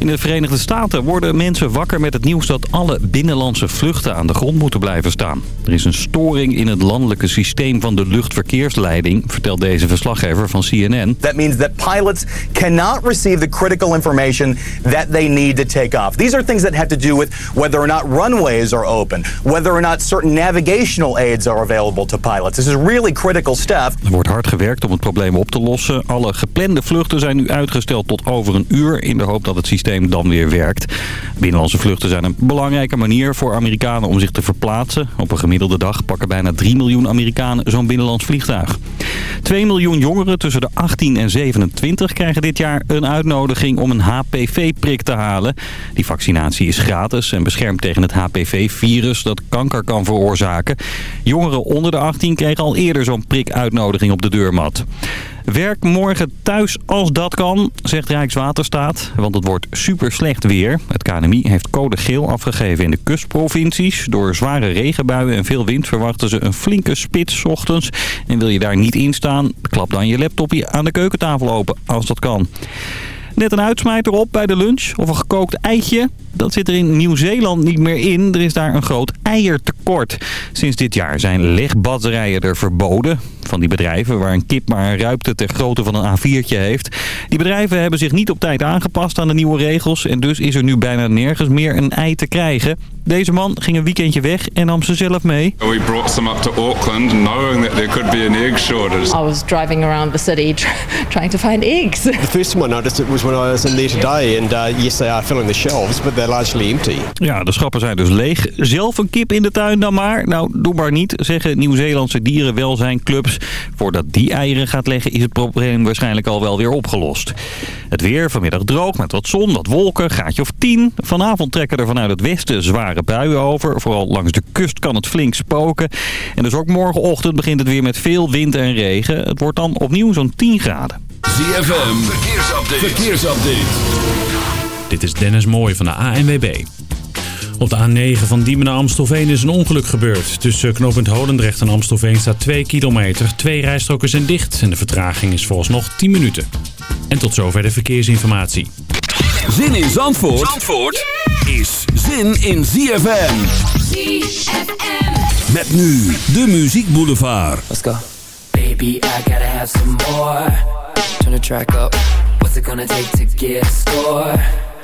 In de Verenigde Staten worden mensen wakker met het nieuws dat alle binnenlandse vluchten aan de grond moeten blijven staan. Er is een storing in het landelijke systeem van de luchtverkeersleiding, vertelt deze verslaggever van CNN. That means that pilots cannot receive the critical information that they need to take off. These are things that have to do with whether or not runways are open, whether or not certain navigational aids are available to pilots. This is really critical stuff. Er wordt hard gewerkt om het probleem op te lossen. Alle geplande vluchten zijn nu uitgesteld tot over een uur in de hoop dat het systeem dan weer werkt. Binnenlandse vluchten zijn een belangrijke manier voor Amerikanen om zich te verplaatsen. Op een gemiddelde dag pakken bijna 3 miljoen Amerikanen zo'n binnenlands vliegtuig. 2 miljoen jongeren tussen de 18 en 27 krijgen dit jaar een uitnodiging om een HPV-prik te halen. Die vaccinatie is gratis en beschermt tegen het HPV-virus dat kanker kan veroorzaken. Jongeren onder de 18 kregen al eerder zo'n prikuitnodiging op de deurmat. Werk morgen thuis als dat kan, zegt Rijkswaterstaat. Want het wordt super slecht weer. Het KNMI heeft code geel afgegeven in de kustprovincies. Door zware regenbuien en veel wind verwachten ze een flinke spits ochtends. En wil je daar niet in staan, klap dan je laptopje aan de keukentafel open als dat kan. Net een uitsmijter op bij de lunch of een gekookt eitje. Dat zit er in Nieuw-Zeeland niet meer in. Er is daar een groot eiertekort. Sinds dit jaar zijn legbatterijen er verboden. Van die bedrijven waar een kip maar een ruimte ter grootte van een A4'tje heeft. Die bedrijven hebben zich niet op tijd aangepast aan de nieuwe regels. En dus is er nu bijna nergens meer een ei te krijgen. Deze man ging een weekendje weg en nam ze zelf mee. We brought some up to Auckland knowing that there could be an egg shortage. I was driving around the city trying to find eggs. The first time I noticed it was when I was in there today and uh, yes they are filling the shelves but they're largely empty. Ja, de schappen zijn dus leeg. Zelf een kip in de tuin dan maar. Nou, doe maar niet, zeggen Nieuw-Zeelandse dierenwelzijnclubs. Voordat die eieren gaat leggen is het probleem waarschijnlijk al wel weer opgelost. Het weer vanmiddag droog met wat zon, wat wolken, gaatje of 10. Vanavond trekken er vanuit het westen zware buien over. Vooral langs de kust kan het flink spoken. En dus ook morgenochtend begint het weer met veel wind en regen. Het wordt dan opnieuw zo'n 10 graden. ZFM, verkeersupdate. verkeersupdate. Dit is Dennis Mooij van de ANWB. Op de A9 van Diemen naar Amstelveen is een ongeluk gebeurd. Tussen knooppunt Holendrecht en Amstelveen staat 2 kilometer. Twee rijstroken zijn dicht en de vertraging is nog 10 minuten. En tot zover de verkeersinformatie. Zin in Zandvoort, Zandvoort is zin in ZFM. ZFM. Met nu de Muziek Boulevard. Let's go. Baby, I gotta have some more. Turn the track up. What's it gonna take to get a score?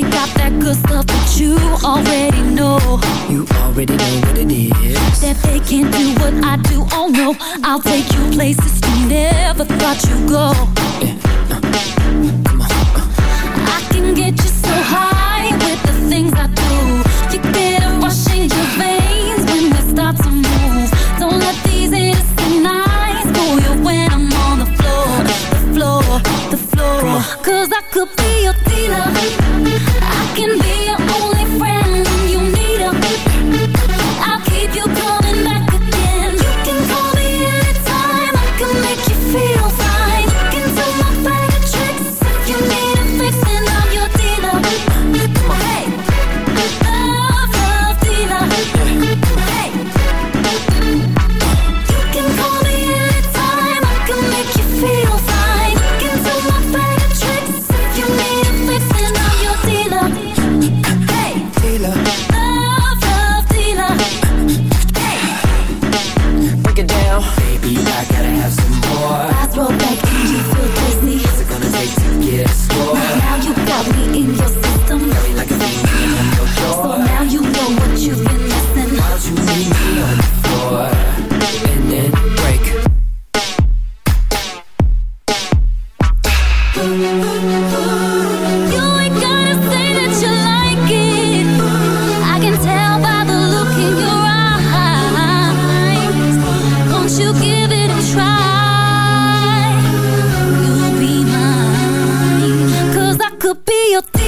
They got that good stuff that you already know. You already know what it is. That they can't do what I do. Oh no, I'll take you places you never thought you'd go. Yeah, uh, uh, Come on. Uh. I can get you yo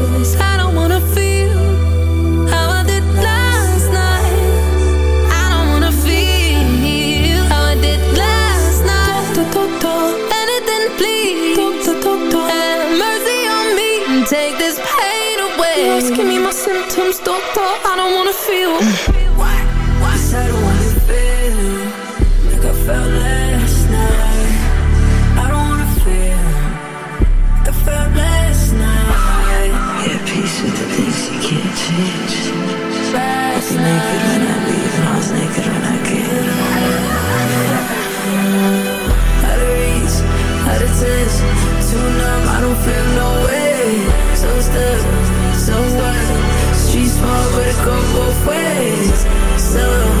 My symptoms, doctor. I don't wanna feel. Why? Why? I don't wanna feel like I felt last night. I don't wanna feel like I felt last night. Yeah, peace with the things you can't change. Last I was naked when I leave, and I was naked when I came. Out of reach, out of touch, too numb, I don't feel no way. So stuck, so what? It go both ways. So,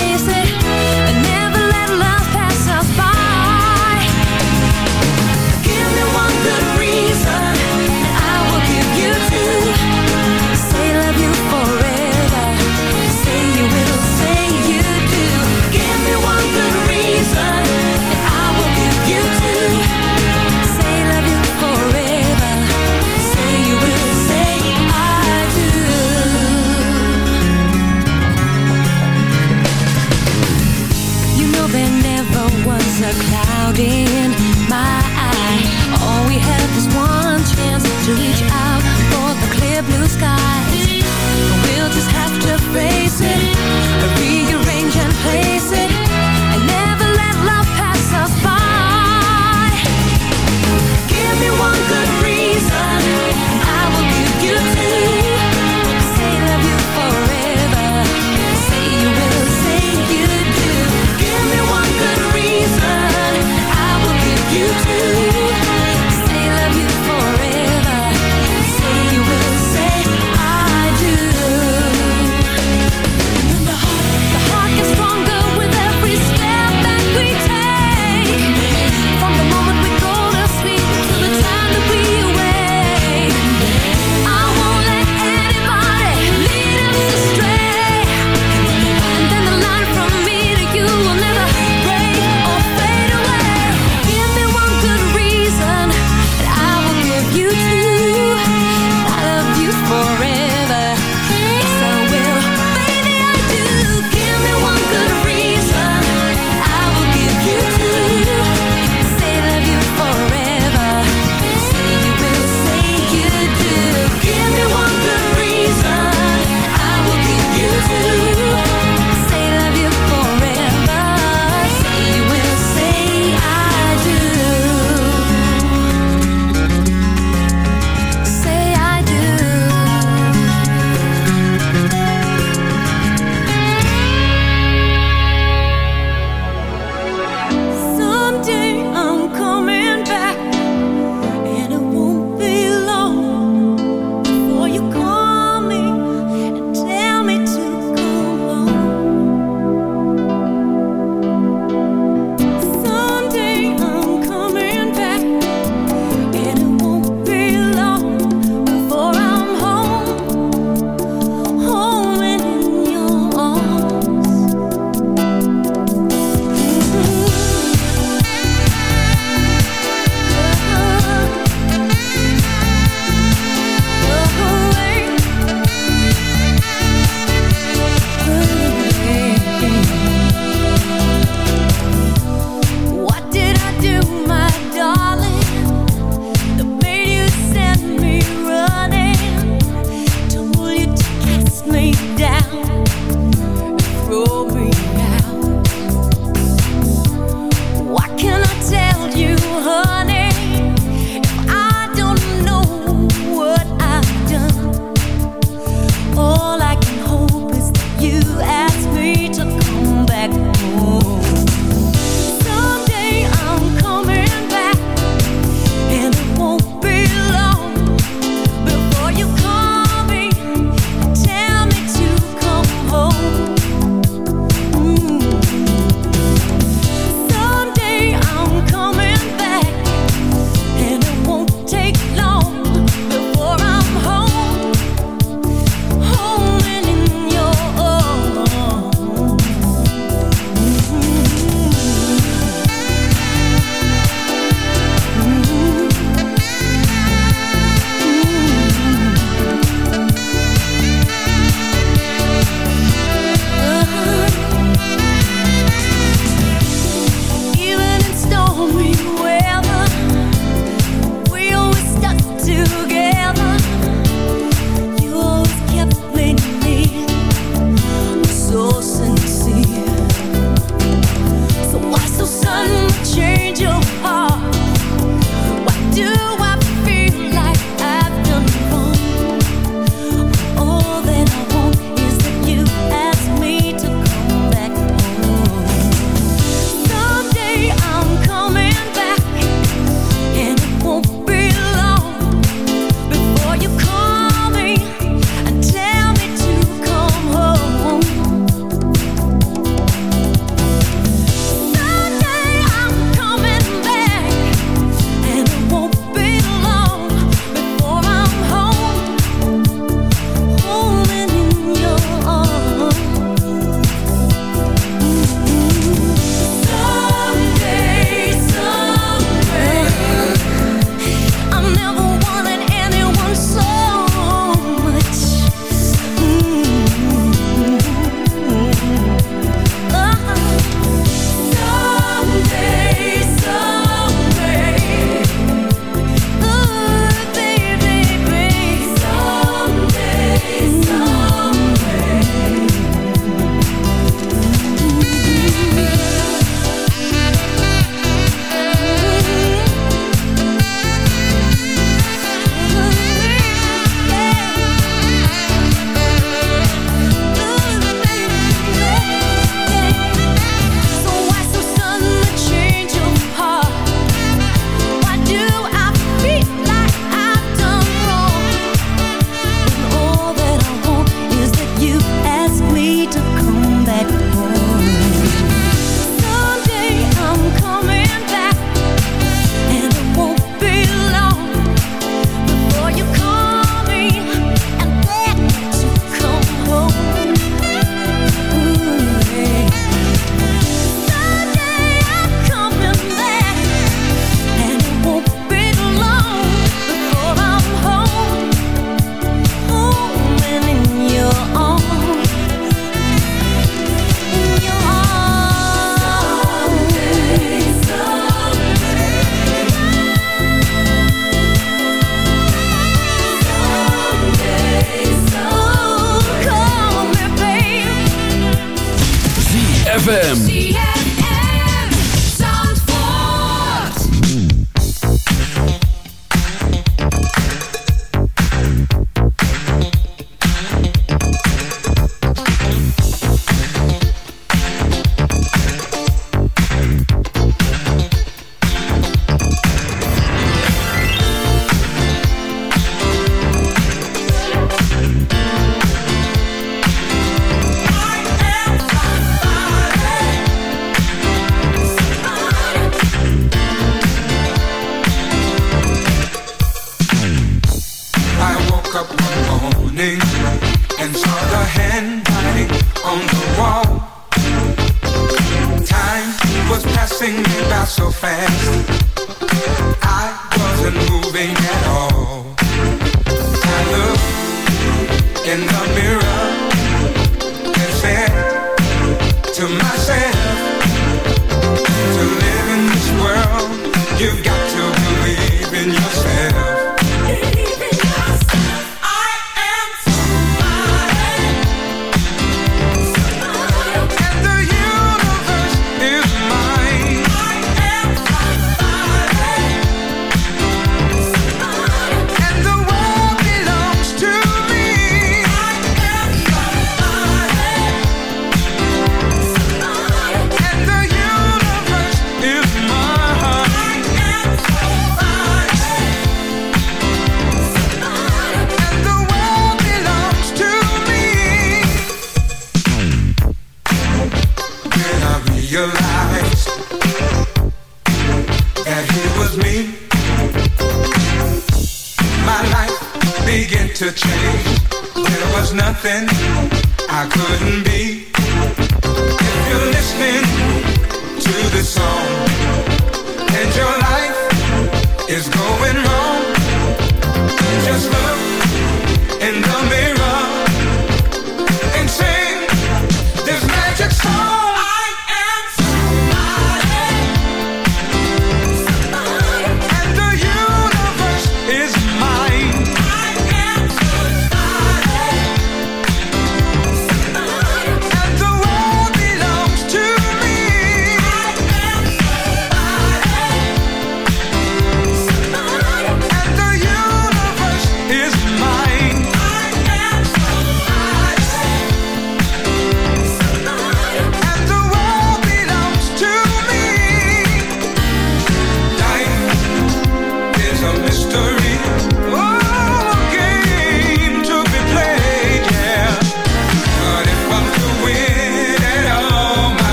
cloud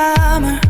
kamer.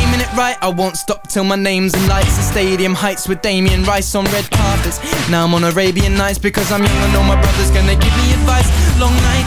right I won't stop till my name's in lights. The stadium heights with Damien Rice on red carpets. Now I'm on Arabian Nights because I'm young I know my brother's gonna give me advice. Long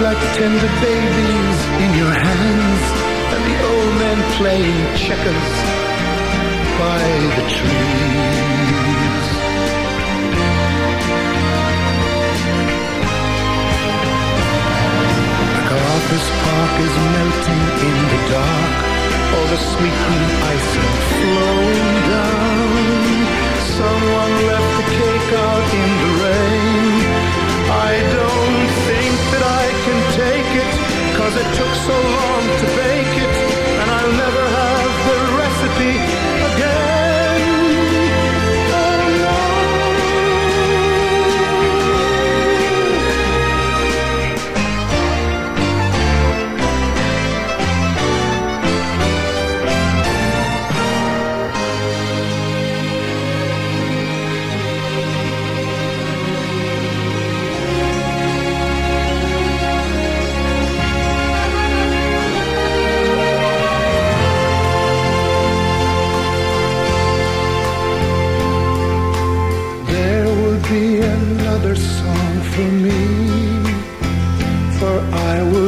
like tender babies in your hands. And the old man playing checkers by the trees. This park is melting in the dark. All the sweet green ice is flowing down. Someone left the cake out in the Cause it took so long to bake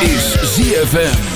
Is ZFM.